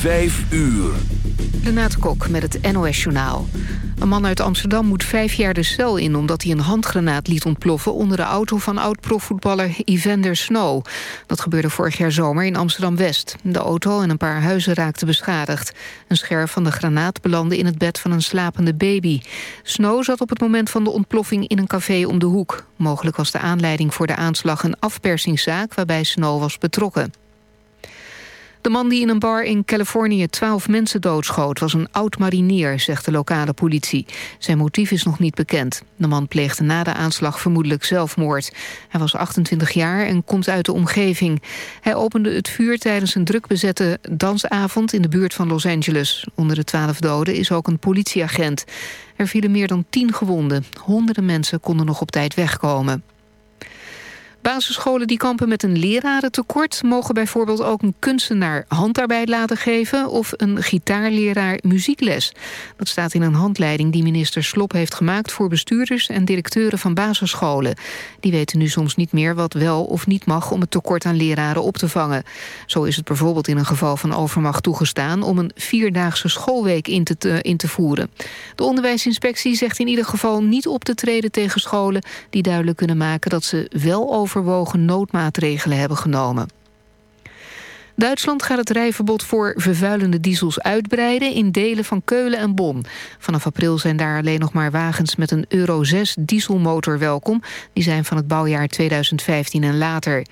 5 uur. Renate Kok met het NOS Journaal. Een man uit Amsterdam moet vijf jaar de cel in... omdat hij een handgranaat liet ontploffen... onder de auto van oud-profvoetballer Evander Snow. Dat gebeurde vorig jaar zomer in Amsterdam-West. De auto en een paar huizen raakten beschadigd. Een scherf van de granaat belandde in het bed van een slapende baby. Snow zat op het moment van de ontploffing in een café om de hoek. Mogelijk was de aanleiding voor de aanslag een afpersingszaak... waarbij Snow was betrokken. De man die in een bar in Californië twaalf mensen doodschoot... was een oud-marinier, zegt de lokale politie. Zijn motief is nog niet bekend. De man pleegde na de aanslag vermoedelijk zelfmoord. Hij was 28 jaar en komt uit de omgeving. Hij opende het vuur tijdens een druk bezette dansavond... in de buurt van Los Angeles. Onder de twaalf doden is ook een politieagent. Er vielen meer dan tien gewonden. Honderden mensen konden nog op tijd wegkomen. Basisscholen die kampen met een lerarentekort... mogen bijvoorbeeld ook een kunstenaar handarbeid laten geven... of een gitaarleraar muziekles. Dat staat in een handleiding die minister Slop heeft gemaakt... voor bestuurders en directeuren van basisscholen. Die weten nu soms niet meer wat wel of niet mag... om het tekort aan leraren op te vangen. Zo is het bijvoorbeeld in een geval van overmacht toegestaan... om een vierdaagse schoolweek in te, in te voeren. De onderwijsinspectie zegt in ieder geval niet op te treden tegen scholen... die duidelijk kunnen maken dat ze wel over overwogen noodmaatregelen hebben genomen. Duitsland gaat het rijverbod voor vervuilende diesels uitbreiden in delen van Keulen en Bonn. Vanaf april zijn daar alleen nog maar wagens met een Euro 6 dieselmotor welkom. Die zijn van het bouwjaar 2015 en later.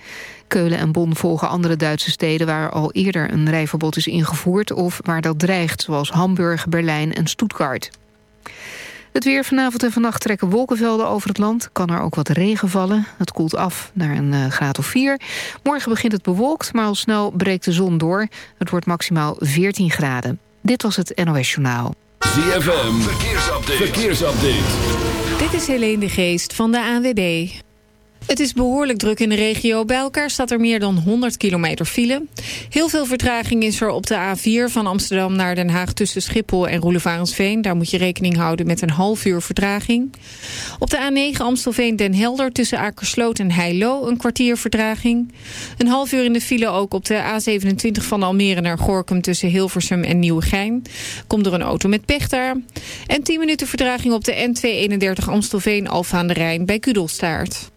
Keulen en Bonn volgen andere Duitse steden waar al eerder een rijverbod is ingevoerd of waar dat dreigt, zoals Hamburg, Berlijn en Stuttgart. Het weer vanavond en vannacht trekken wolkenvelden over het land. Kan er ook wat regen vallen. Het koelt af naar een uh, graad of 4. Morgen begint het bewolkt, maar al snel breekt de zon door. Het wordt maximaal 14 graden. Dit was het NOS Journaal. ZFM, verkeersupdate. verkeersupdate. Dit is Helene de Geest van de ANWB. Het is behoorlijk druk in de regio. Bij elkaar staat er meer dan 100 kilometer file. Heel veel vertraging is er op de A4 van Amsterdam naar Den Haag... tussen Schiphol en Roelevarensveen. Daar moet je rekening houden met een half uur vertraging. Op de A9 Amstelveen-Den Helder tussen Akersloot en Heilo... een kwartier vertraging. Een half uur in de file ook op de A27 van Almere naar Gorkum... tussen Hilversum en Nieuwegein. Komt er een auto met pech daar. En 10 minuten vertraging op de N231 Amstelveen-Alfa de Rijn bij Kudelstaart.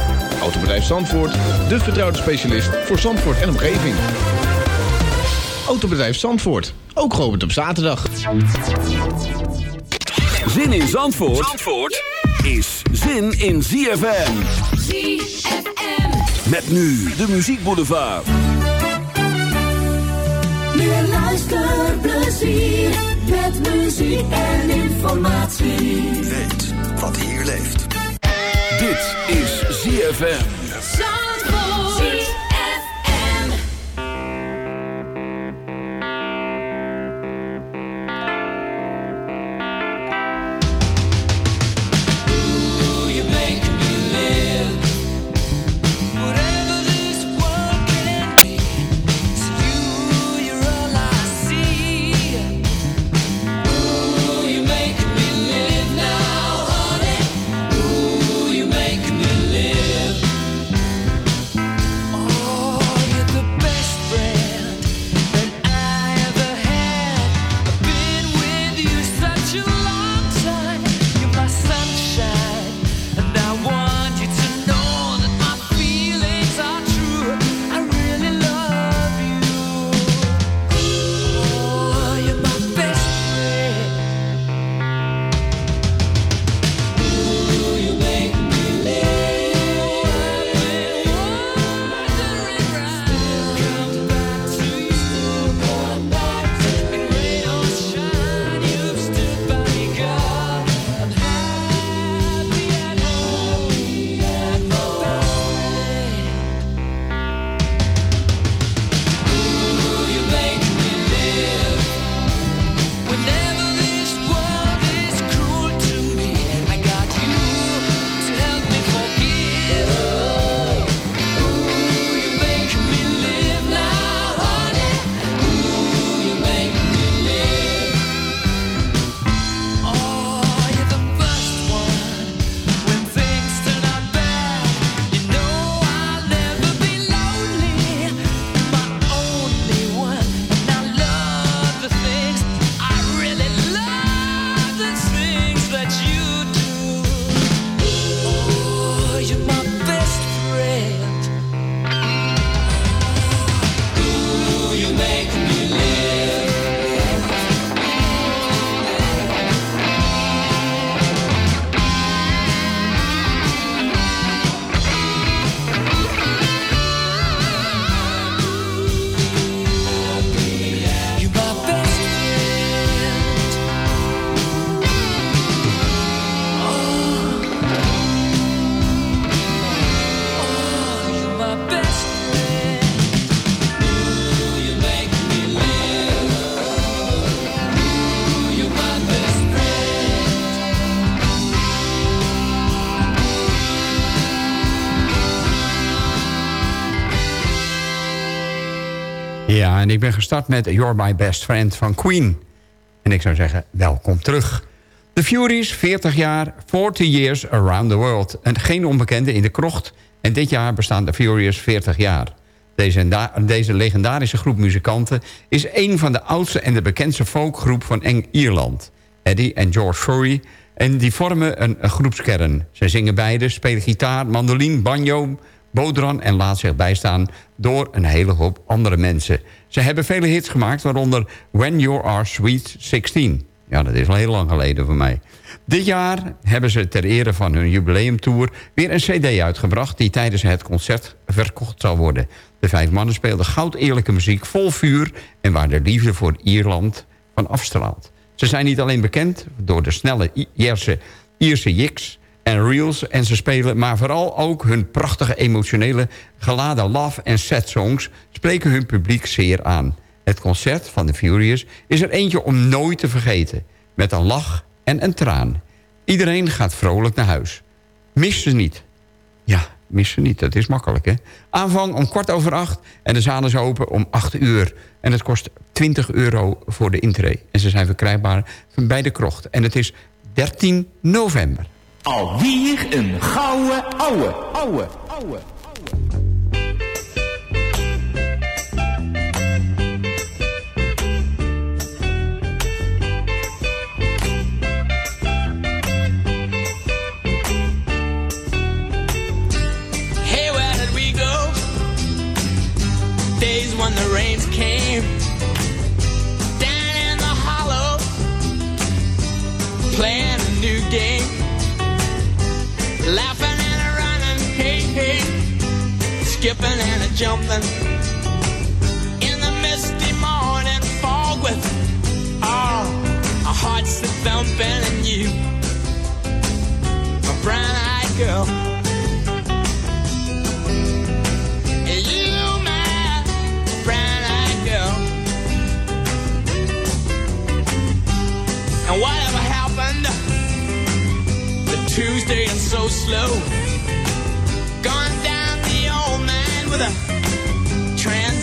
Autobedrijf Zandvoort, de vertrouwde specialist voor Zandvoort en omgeving. Autobedrijf Zandvoort, ook geopend op zaterdag. Zin in Zandvoort, Zandvoort is zin in ZFM. ZFM. Met nu de muziekboulevard. Meer luisterplezier met muziek en informatie. Weet wat hier leeft. Dit is ZFM. En ik ben gestart met You're My Best Friend van Queen. En ik zou zeggen, welkom terug. The Furies, 40 jaar, 40 years around the world. En geen onbekende in de krocht. En dit jaar bestaan de Furious 40 jaar. Deze, deze legendarische groep muzikanten is een van de oudste en de bekendste folkgroep van Eng Ierland. Eddie en George Furry. En die vormen een, groepskern. Zij zingen beide, spelen gitaar, mandoline, banjo, bodran... en laat zich bijstaan door een hele hoop andere mensen. Ze hebben vele hits gemaakt, waaronder When You Are Sweet 16. Ja, dat is al heel lang geleden voor mij. Dit jaar hebben ze ter ere van hun jubileumtour weer een cd uitgebracht... die tijdens het concert verkocht zal worden. De vijf mannen speelden goud eerlijke muziek vol vuur... en waar de liefde voor Ierland van afstraalt. Ze zijn niet alleen bekend door de snelle Ierse, Ierse jiks en reels... en ze spelen, maar vooral ook hun prachtige emotionele geladen love- en set songs... spreken hun publiek zeer aan. Het concert van The Furious is er eentje om nooit te vergeten. Met een lach en een traan. Iedereen gaat vrolijk naar huis. Mis ze niet. Ja, mis ze niet. Dat is makkelijk, hè? Aanvang om kwart over acht en de zaal is open om acht uur. En het kost 20 euro voor de intree. En ze zijn verkrijgbaar bij de krocht. En het is 13 november. Alweer een gouden ouwe, ouwe, ouwe. when the rain skipping and a jumping in the misty morning fog with oh, all our hearts that thumping and you, a brown-eyed girl. You, my brown-eyed girl. And whatever happened the Tuesday and so slow?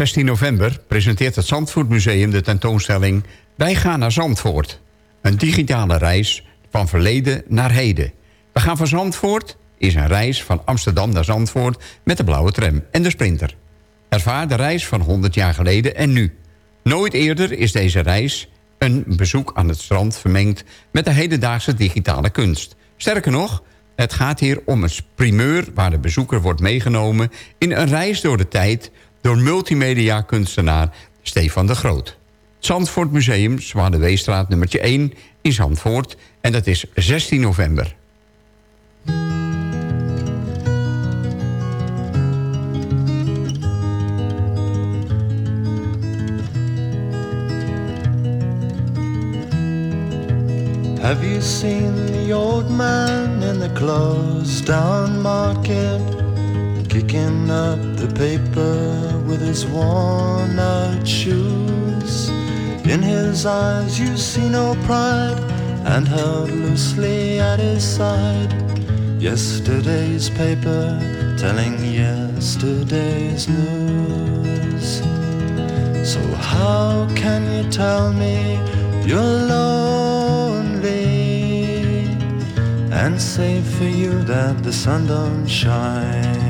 16 november presenteert het Zandvoort de tentoonstelling... Wij gaan naar Zandvoort. Een digitale reis van verleden naar heden. We gaan van Zandvoort is een reis van Amsterdam naar Zandvoort... met de blauwe tram en de sprinter. Ervaar de reis van 100 jaar geleden en nu. Nooit eerder is deze reis een bezoek aan het strand vermengd... met de hedendaagse digitale kunst. Sterker nog, het gaat hier om een primeur... waar de bezoeker wordt meegenomen in een reis door de tijd... door multimedia kunstenaar Stefan de Groot. Zandvoort Museum, Zwaardeweestraat nummertje 1 in Zandvoort. En dat is 16 november. Have you seen the old man in the closed down market? Kicking up the paper with his worn out shoes. In his eyes you see no pride, and held loosely at his side. Yesterday's paper telling yesterday's news. So how can you tell me you're lonely and say for you that the sun don't shine?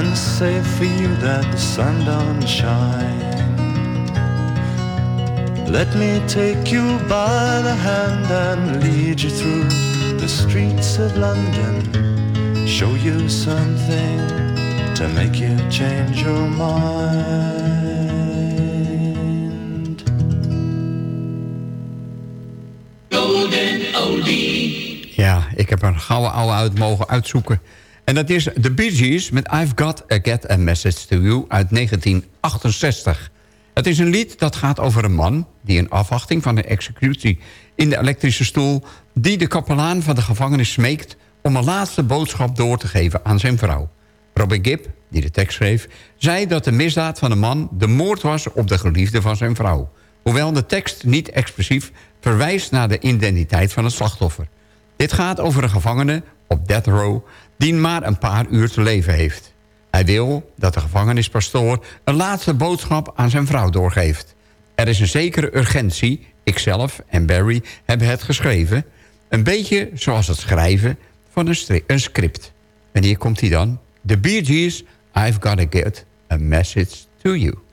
and say for you that the sun don't shine? Let me take you by the hand and lead you through the streets of London. Show you something to make you change your mind. Ja, ik heb een gouden oude uit mogen uitzoeken. En dat is The Bee Gees met I've Got a Get a Message to You uit 1968. Het is een lied dat gaat over een man... die in afwachting van de executie in de elektrische stoel... die de kapelaan van de gevangenis smeekt... om een laatste boodschap door te geven aan zijn vrouw. Robin Gibb, die de tekst schreef... zei dat de misdaad van de man de moord was op de geliefde van zijn vrouw. Hoewel de tekst niet expressief verwijst naar de identiteit van het slachtoffer. Dit gaat over een gevangene op death row... die maar een paar uur te leven heeft. Hij wil dat de gevangenispastoor een laatste boodschap aan zijn vrouw doorgeeft. Er is een zekere urgentie, ikzelf en Barry hebben het geschreven... een beetje zoals het schrijven van een, script. En hier komt hij dan. The Bee Gees, I've Gotta Get a Message to You.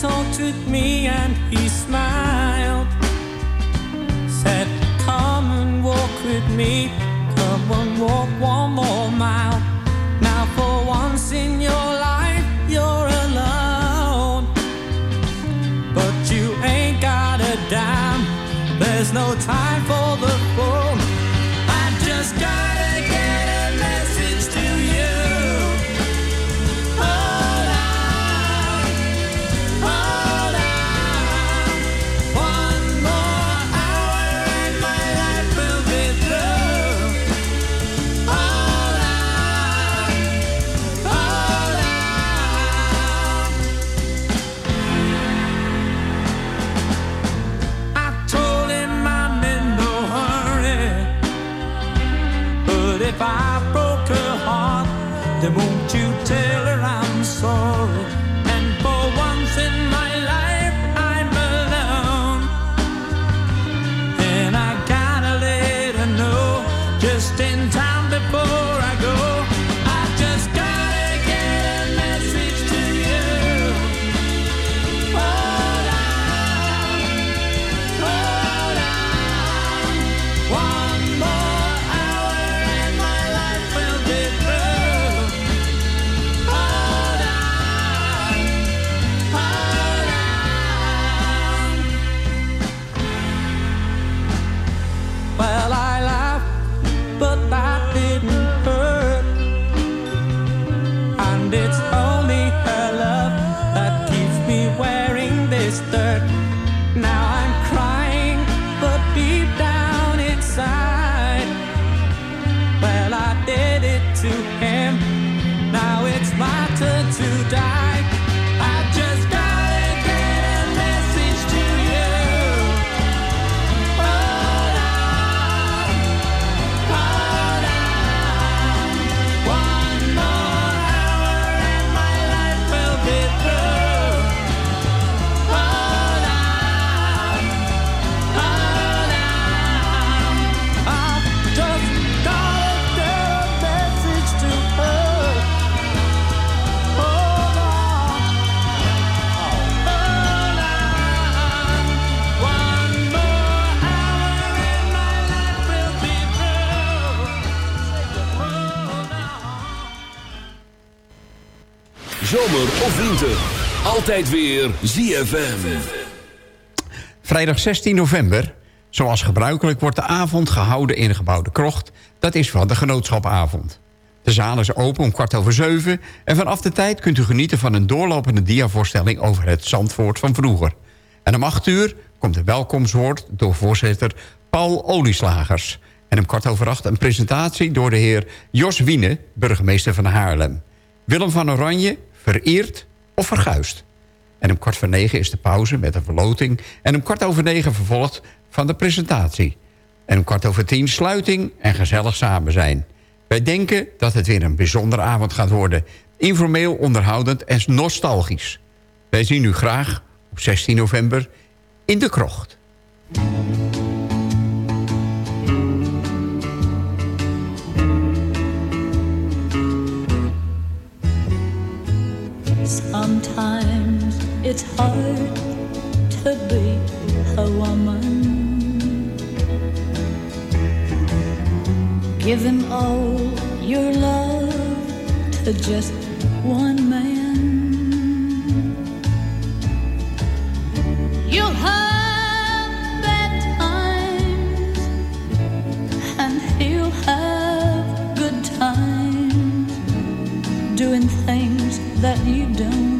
Talked with me and he smiled. Said, Come and walk with me. Come and walk one more mile. Now, for once in your life, you're alone. But you ain't got a dime. There's no time for de Altijd weer ZFM. Vrijdag 16 november, zoals gebruikelijk, wordt de avond gehouden in de gebouwde krocht. Dat is van de genootschapavond. De zaal is open om kwart over zeven... en vanaf de tijd kunt u genieten van een doorlopende diavoorstelling... over het Zandvoort van vroeger. En om acht uur komt een welkomstwoord door voorzitter Paul Olieslagers. En om kwart over acht een presentatie door de heer Jos Wiene... burgemeester van Haarlem. Willem van Oranje, vereerd of verguist. En om kwart voor negen is de pauze met een verloting... en om kwart over negen vervolgt van de presentatie. En om kwart over tien sluiting en gezellig samen zijn. Wij denken dat het weer een bijzondere avond gaat worden. Informeel, onderhoudend en nostalgisch. Wij zien u graag op 16 november in de krocht. It's hard to be a woman. Give him all your love to just one man. You'll have bad times, and he'll have good times doing things that you don't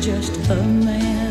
Just a man.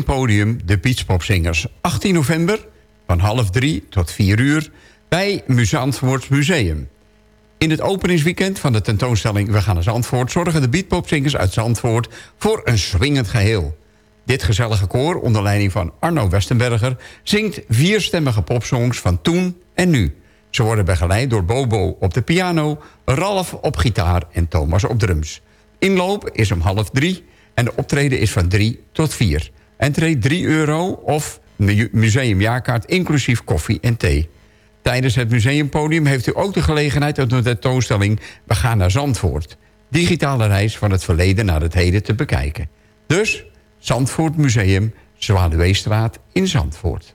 Museumpodium De Beachpopzingers. 18 november van half drie tot 4 uur bij Zandvoort Museum. In het openingsweekend van de tentoonstelling We gaan naar Zandvoort... zorgen de beatpopzingers uit Zandvoort voor een swingend geheel. Dit gezellige koor, onder leiding van Arno Westenberger... zingt vierstemmige popsongs van toen en nu. Ze worden begeleid door Bobo op de piano... Ralf op gitaar en Thomas op drums. Inloop is om half drie en de optreden is van 3 tot 4. Entree 3 euro of mu- museumjaarkaart inclusief koffie en thee. Tijdens het museumpodium heeft u ook de gelegenheid... om de tentoonstelling We gaan naar Zandvoort. Digitale reis van het verleden naar het heden te bekijken. Dus Zandvoort Museum, Zwaluweestraat in Zandvoort.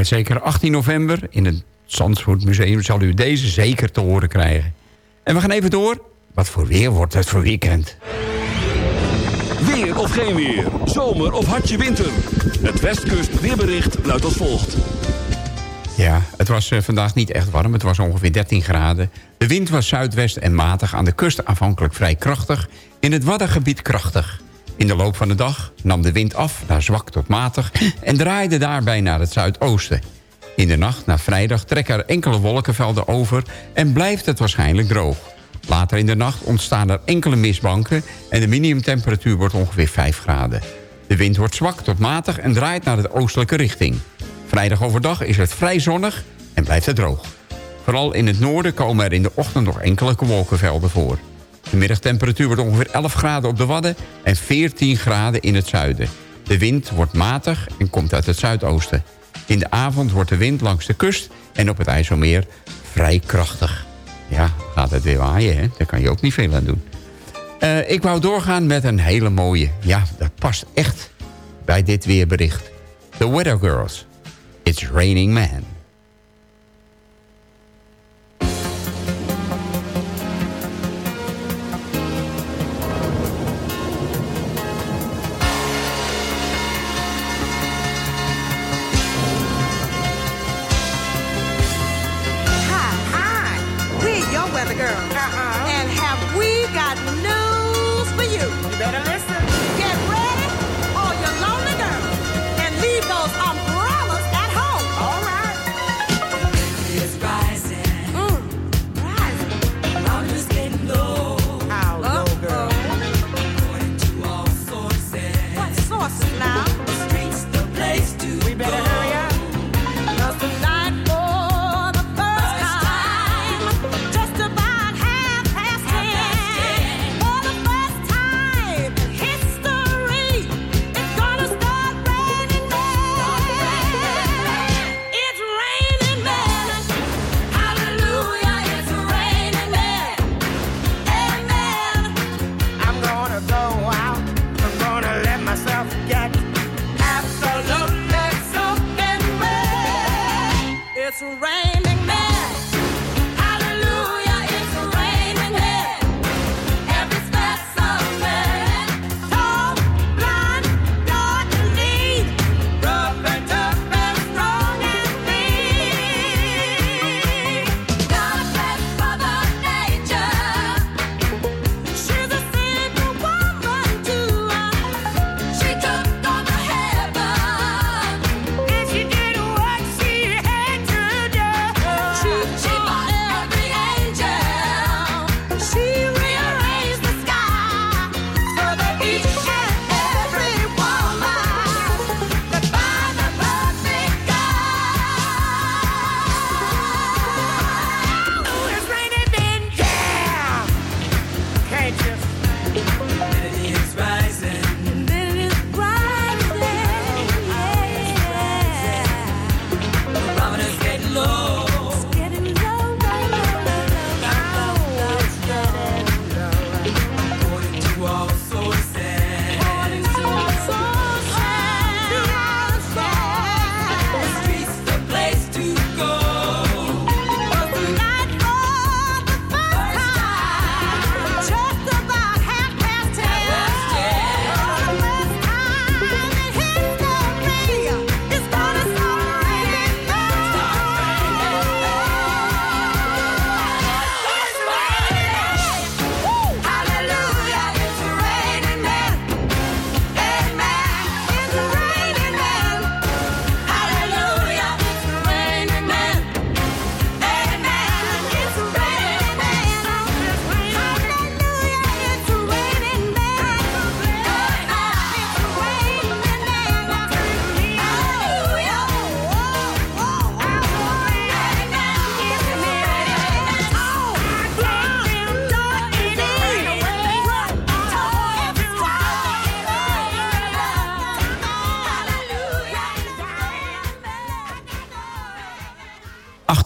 weet zeker 18 november in het Zandvoort Museum... zal u deze zeker te horen krijgen. En we gaan even door. Wat voor weer wordt het voor weekend? Weer of geen weer. Zomer of hartje winter. Het Westkust weerbericht luidt als volgt. Ja, het was eh, vandaag niet echt warm. Het was ongeveer 13 graden. De wind was zuidwest en matig. Aan de kust aanvankelijk vrij krachtig. In het Waddengebied krachtig. In de loop van de dag nam de wind af naar zwak tot matig... en draaide daarbij naar het zuidoosten. In de nacht naar vrijdag trekken er enkele wolkenvelden over... en blijft het waarschijnlijk droog. Later in de nacht ontstaan er enkele mistbanken... en de minimumtemperatuur wordt ongeveer 5 graden. De wind wordt zwak tot matig en draait naar de oostelijke richting. Vrijdag overdag is het vrij zonnig en blijft het droog. Vooral in het noorden komen er in de ochtend nog enkele wolkenvelden voor. De middagtemperatuur wordt ongeveer 11 graden op de Wadden... en 14 graden in het zuiden. De wind wordt matig en komt uit het zuidoosten. In de avond wordt de wind langs de kust en op het IJsselmeer vrij krachtig. Ja, gaat het weer waaien, hè? Daar kan je ook niet veel aan doen. Eh, ik wou doorgaan met een hele mooie. Ja, dat past echt bij dit weerbericht. The Weather Girls. It's Raining Man. You? You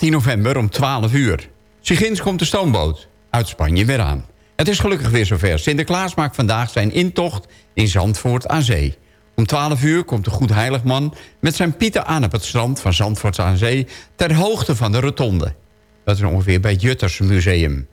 ...18 november om 12 uur. Sigins komt de stoomboot uit Spanje weer aan. Het is gelukkig weer zover. Sinterklaas maakt vandaag zijn intocht in Zandvoort aan zee. Om 12 uur komt de Goed Heiligman met zijn pieten aan op het strand van Zandvoort aan Zee... ter hoogte van de rotonde. Dat is ongeveer bij het Jutters Museum.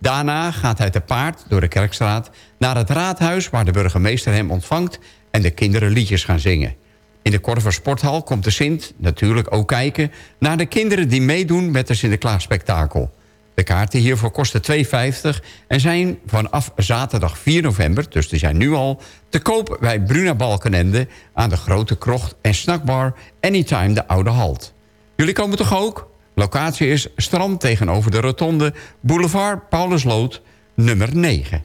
Daarna gaat hij te paard door de Kerkstraat naar het raadhuis... waar de burgemeester hem ontvangt en de kinderen liedjes gaan zingen. In de Korver Sporthal komt de Sint natuurlijk ook kijken... naar de kinderen die meedoen met de Sinterklaas-spektakel. De kaarten hiervoor kosten 2,50 en zijn vanaf zaterdag 4 november... dus die zijn nu al, te koop bij Bruna Balkenende... aan de Grote Krocht en snackbar Anytime de Oude Halt. Jullie komen toch ook? Locatie is strand tegenover de rotonde... Boulevard Paulusloot, nummer 9.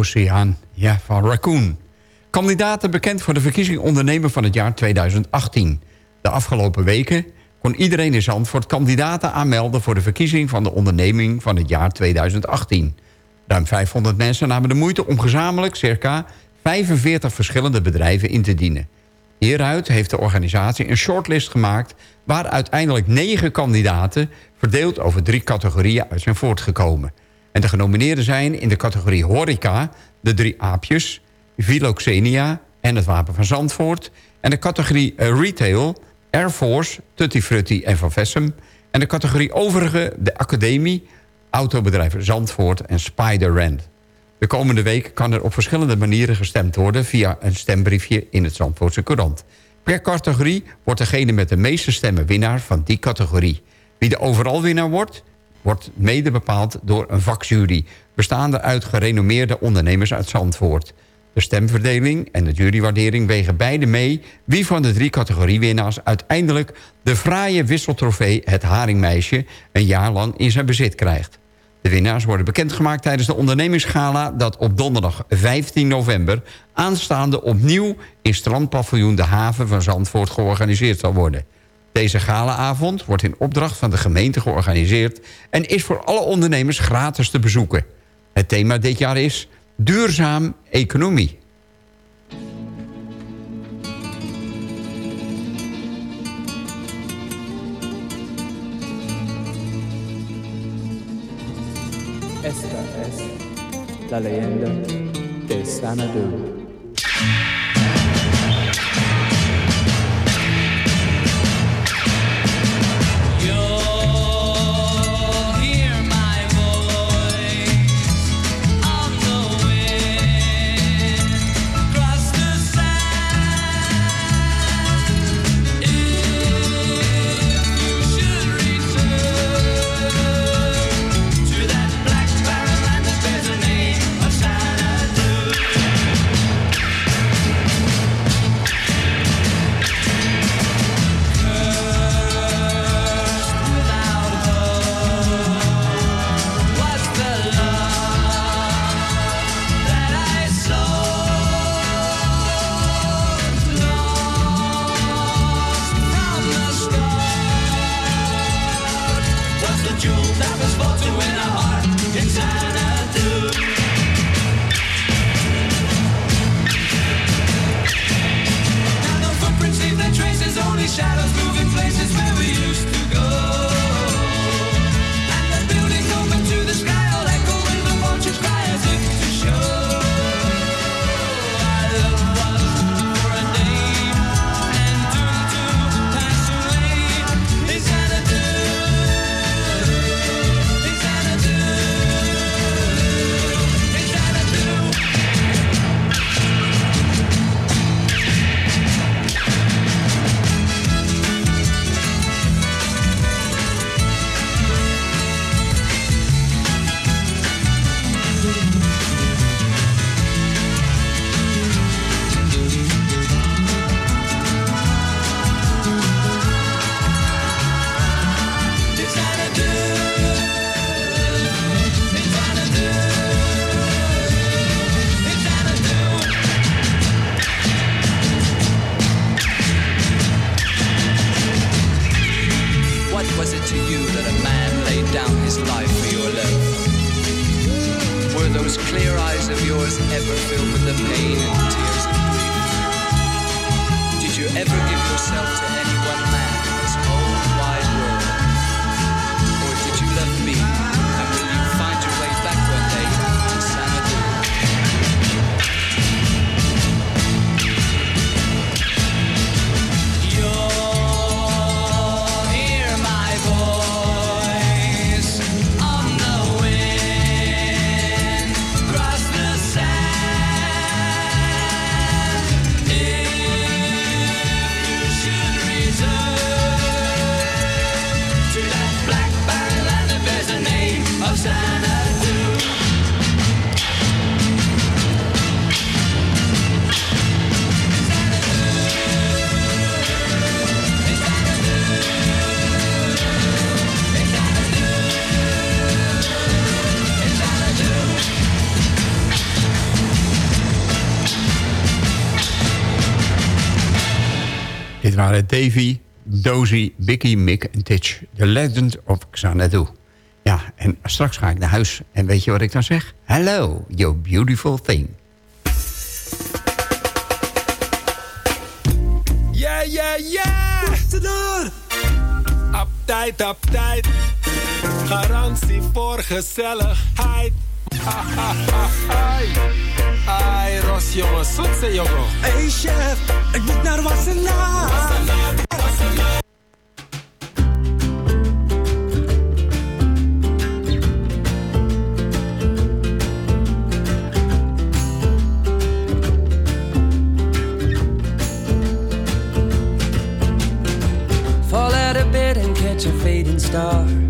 oceaan. Ja, van Raccoon. Kandidaten bekend voor de verkiezing ondernemer van het jaar 2018. De afgelopen weken kon iedereen in Zandvoort kandidaten aanmelden... voor de verkiezing van de onderneming van het jaar 2018. Ruim 500 mensen namen de moeite om gezamenlijk circa 45 verschillende bedrijven in te dienen. Hieruit heeft de organisatie een shortlist gemaakt... waar uiteindelijk negen kandidaten verdeeld over drie categorieën uit zijn voortgekomen. En de genomineerden zijn in de categorie horeca... de drie aapjes, Philoxenia en het Wapen van Zandvoort... en de categorie eh, retail, Air Force, Tutti Frutti en Van Vessem... en de categorie overige, de academie, autobedrijven Zandvoort en Spider Rand. De komende week kan er op verschillende manieren gestemd worden... via een stembriefje in het Zandvoortse Courant. Per categorie wordt degene met de meeste stemmen winnaar van die categorie. Wie de overal winnaar wordt, wordt mede bepaald door een vakjury... bestaande uit gerenommeerde ondernemers uit Zandvoort. De stemverdeling en de jurywaardering wegen beide mee... wie van de drie categoriewinnaars uiteindelijk... de fraaie wisseltrofee Het Haringmeisje... een jaar lang in zijn bezit krijgt. De winnaars worden bekendgemaakt tijdens de ondernemingsgala... dat op donderdag 15 november aanstaande opnieuw... in strandpaviljoen De Haven van Zandvoort georganiseerd zal worden. Deze galaavond wordt in opdracht van de gemeente georganiseerd... en is voor alle ondernemers gratis te bezoeken. Het thema dit jaar is duurzaam economie. SKS la leyenda de Xanadu. Shadows moving places where we Davy, Dozy, Bicky, Mick en Titch. The Legend of Xanadu. Ja, en straks ga ik naar huis. En weet je wat ik dan zeg? Hello, you beautiful thing. Ja, ja, ja! Tussendoor! Uptight, uptight. Garantie voor gezelligheid. Ha, ha, ha, Ai, ai, Ros, jongen, zoetse, jongen. Hey chef, ik moet naar Wassenaar. Fall out of bed and catch a fading star.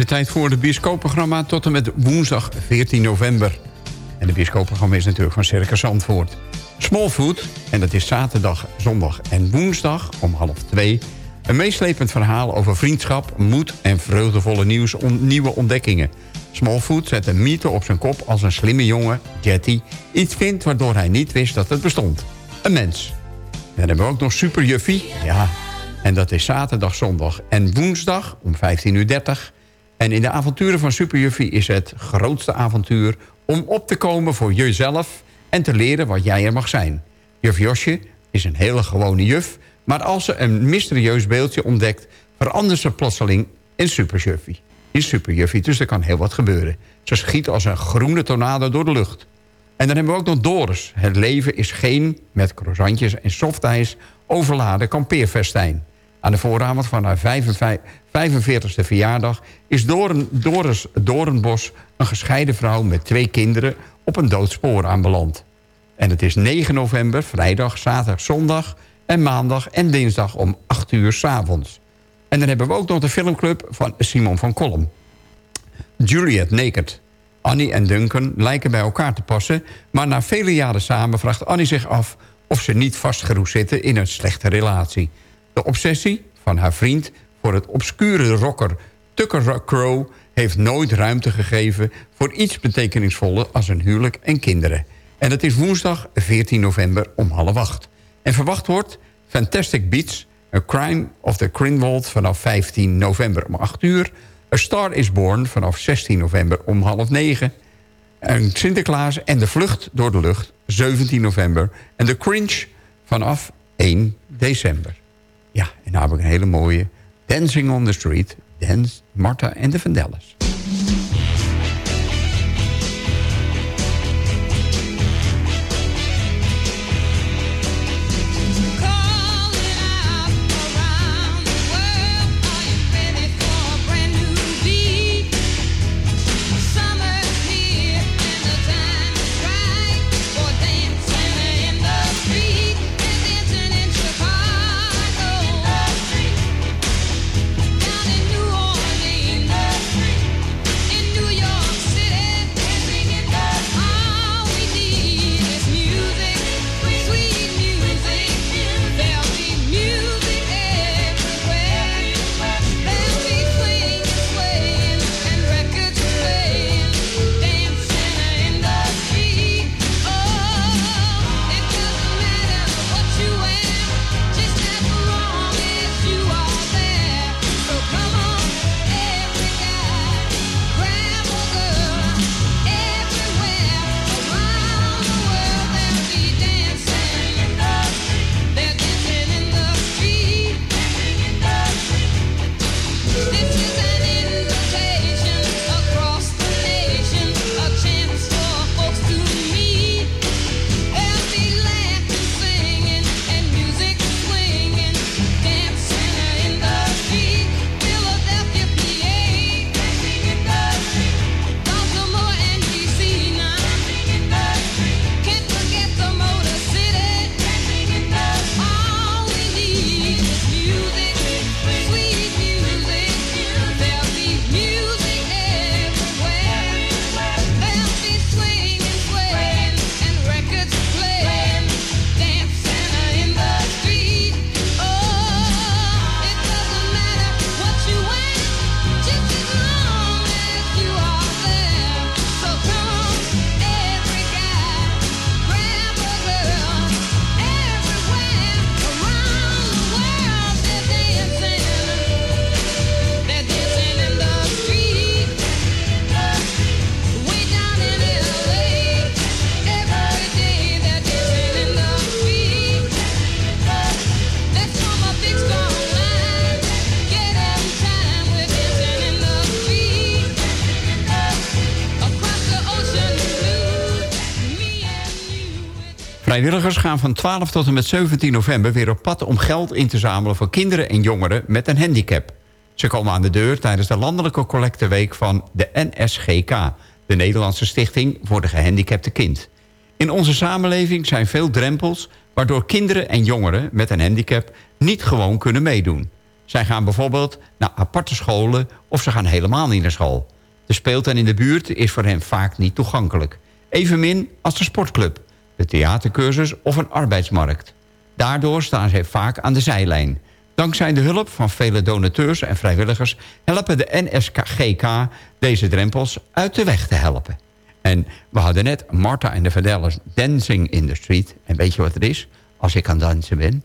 het weer tijd voor de bioscoopprogramma tot en met woensdag 14 november. En de bioscoopprogramma is natuurlijk van Circus Zandvoort. Smallfood, en dat is zaterdag, zondag en woensdag om half twee... een meeslepend verhaal over vriendschap, moed en vreugdevolle nieuws, on- nieuwe ontdekkingen. Smallfoot zet een mythe op zijn kop als een slimme jongen, Jetty... iets vindt waardoor hij niet wist dat het bestond. Een mens. Dan hebben we ook nog Super Juffie. Ja, en dat is zaterdag, zondag en woensdag om 15.30 uur. En in de avonturen van Super Juffie is het grootste avontuur... om op te komen voor jezelf en te leren wat jij er mag zijn. Juf Josje is een hele gewone juf... maar als ze een mysterieus beeldje ontdekt... verandert ze plotseling in Super Juffie. In Super Juffie, dus er kan heel wat gebeuren. Ze schiet als een groene tornado door de lucht. En dan hebben we ook nog Doris. Het leven is geen, met croissantjes en softijs... overladen kampeerfestijn. Aan de vooravond van haar 45e verjaardag... is Doren, Doris Doornbos een gescheiden vrouw met twee kinderen... op een doodspoor aanbeland. En het is 9 november, vrijdag, zaterdag, zondag... en maandag en dinsdag om 8 uur s'avonds. En dan hebben we ook nog de filmclub van Simon van Kolm. Juliet Naked. Annie en Duncan lijken bij elkaar te passen... maar na vele jaren samen vraagt Annie zich af... of ze niet vastgeroest zitten in een slechte relatie. De obsessie van haar vriend voor het obscure rocker Tucker Crow... heeft nooit ruimte gegeven voor iets betekenisvoller als een huwelijk en kinderen. En dat is woensdag 14 november om half acht. En verwacht wordt Fantastic Beats... A Crime of the Grindelwald vanaf 15 november om 8 uur... A Star is Born vanaf 16 november om half 9... En Sinterklaas en de Vlucht door de Lucht 17 november... en de Cringe vanaf 1 december. Ja, en nou heb ik een hele mooie Dancing on the Street... Dance Marta en de Vandellas. Vrijwilligers gaan van 12 tot en met 17 november weer op pad... om geld in te zamelen voor kinderen en jongeren met een handicap. Ze komen aan de deur tijdens de landelijke collecteweek van de NSGK... de Nederlandse Stichting voor de Gehandicapte Kind. In onze samenleving zijn veel drempels... waardoor kinderen en jongeren met een handicap niet gewoon kunnen meedoen. Zij gaan bijvoorbeeld naar aparte scholen of ze gaan helemaal niet naar school. De speeltuin in de buurt is voor hen vaak niet toegankelijk. Evenmin als de sportclub, de theatercursus of een arbeidsmarkt. Daardoor staan zij vaak aan de zijlijn. Dankzij de hulp van vele donateurs en vrijwilligers... helpen de NSGK deze drempels uit de weg te helpen. En we hadden net Marta en de Vandellas Dancing in the Street. En weet je wat het is? Als ik aan dansen ben...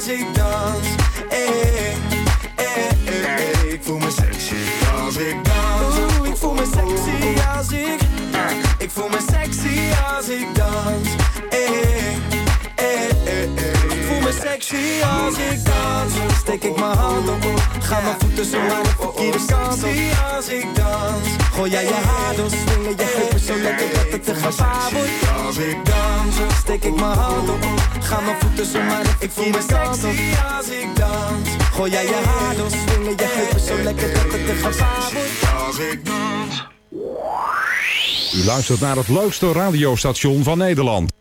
als ik dans. Hey, hey, hey, hey. Ik voel me sexy als ik dans. Steek ik mijn hand op, ga mijn voeten zo maar de verkeerde kant op. als ik dans. Gooi jij je haar door, swingen je heupen zo lekker dat het te gevaar wordt. Als ik dans, steek ik mijn hand op, ga mijn voeten zo maar de verkeerde kant op. als ik dans. Gooi jij je haar door, swingen je heupen zo lekker dat het te gevaar wordt. Als ik dans. U luistert naar het leukste radiostation van Nederland.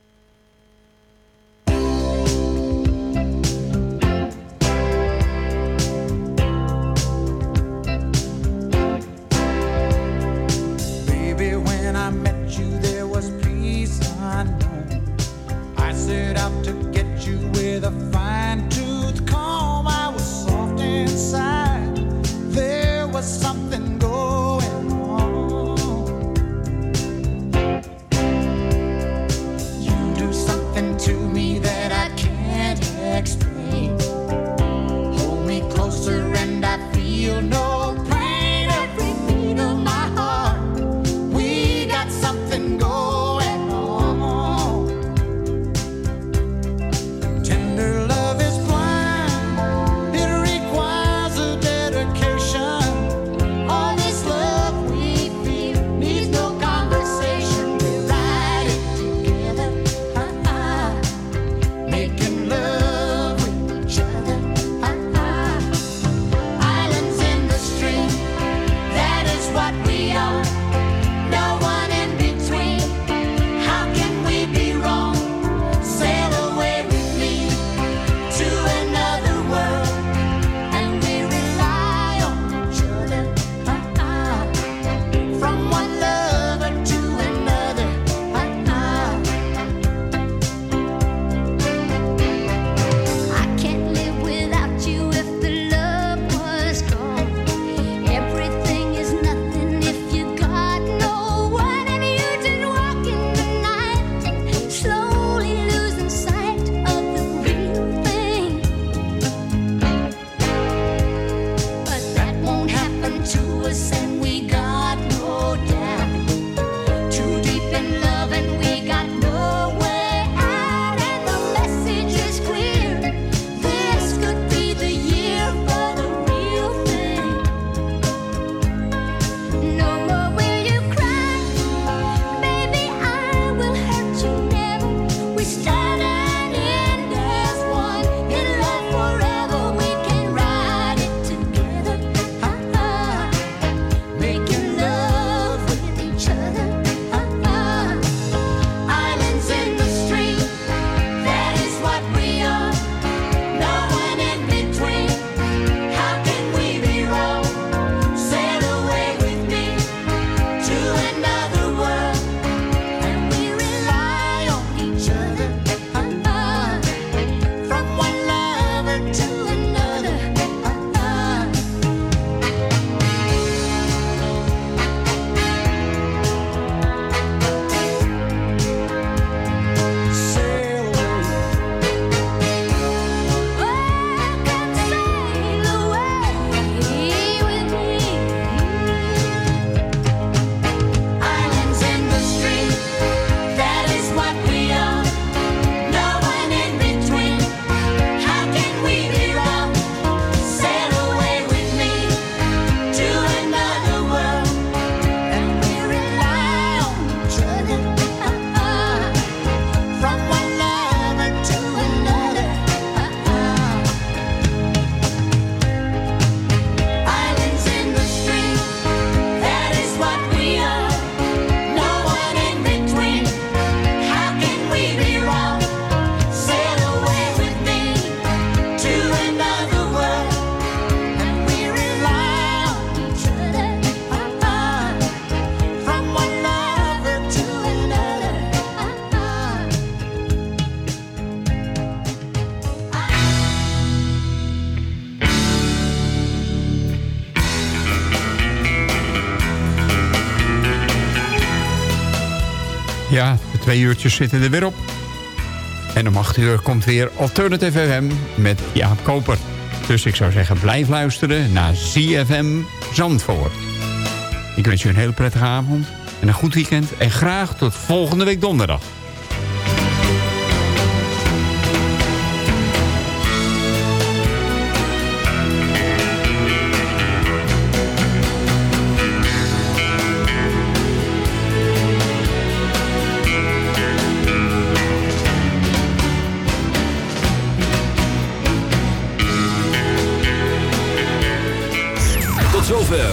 Twee uurtjes zitten er weer op. En om 8 uur komt weer Alternative FM met Jaap Koper. Dus ik zou zeggen, blijf luisteren naar ZFM Zandvoort. Ik wens je een hele prettige avond en een goed weekend. En graag tot volgende week donderdag.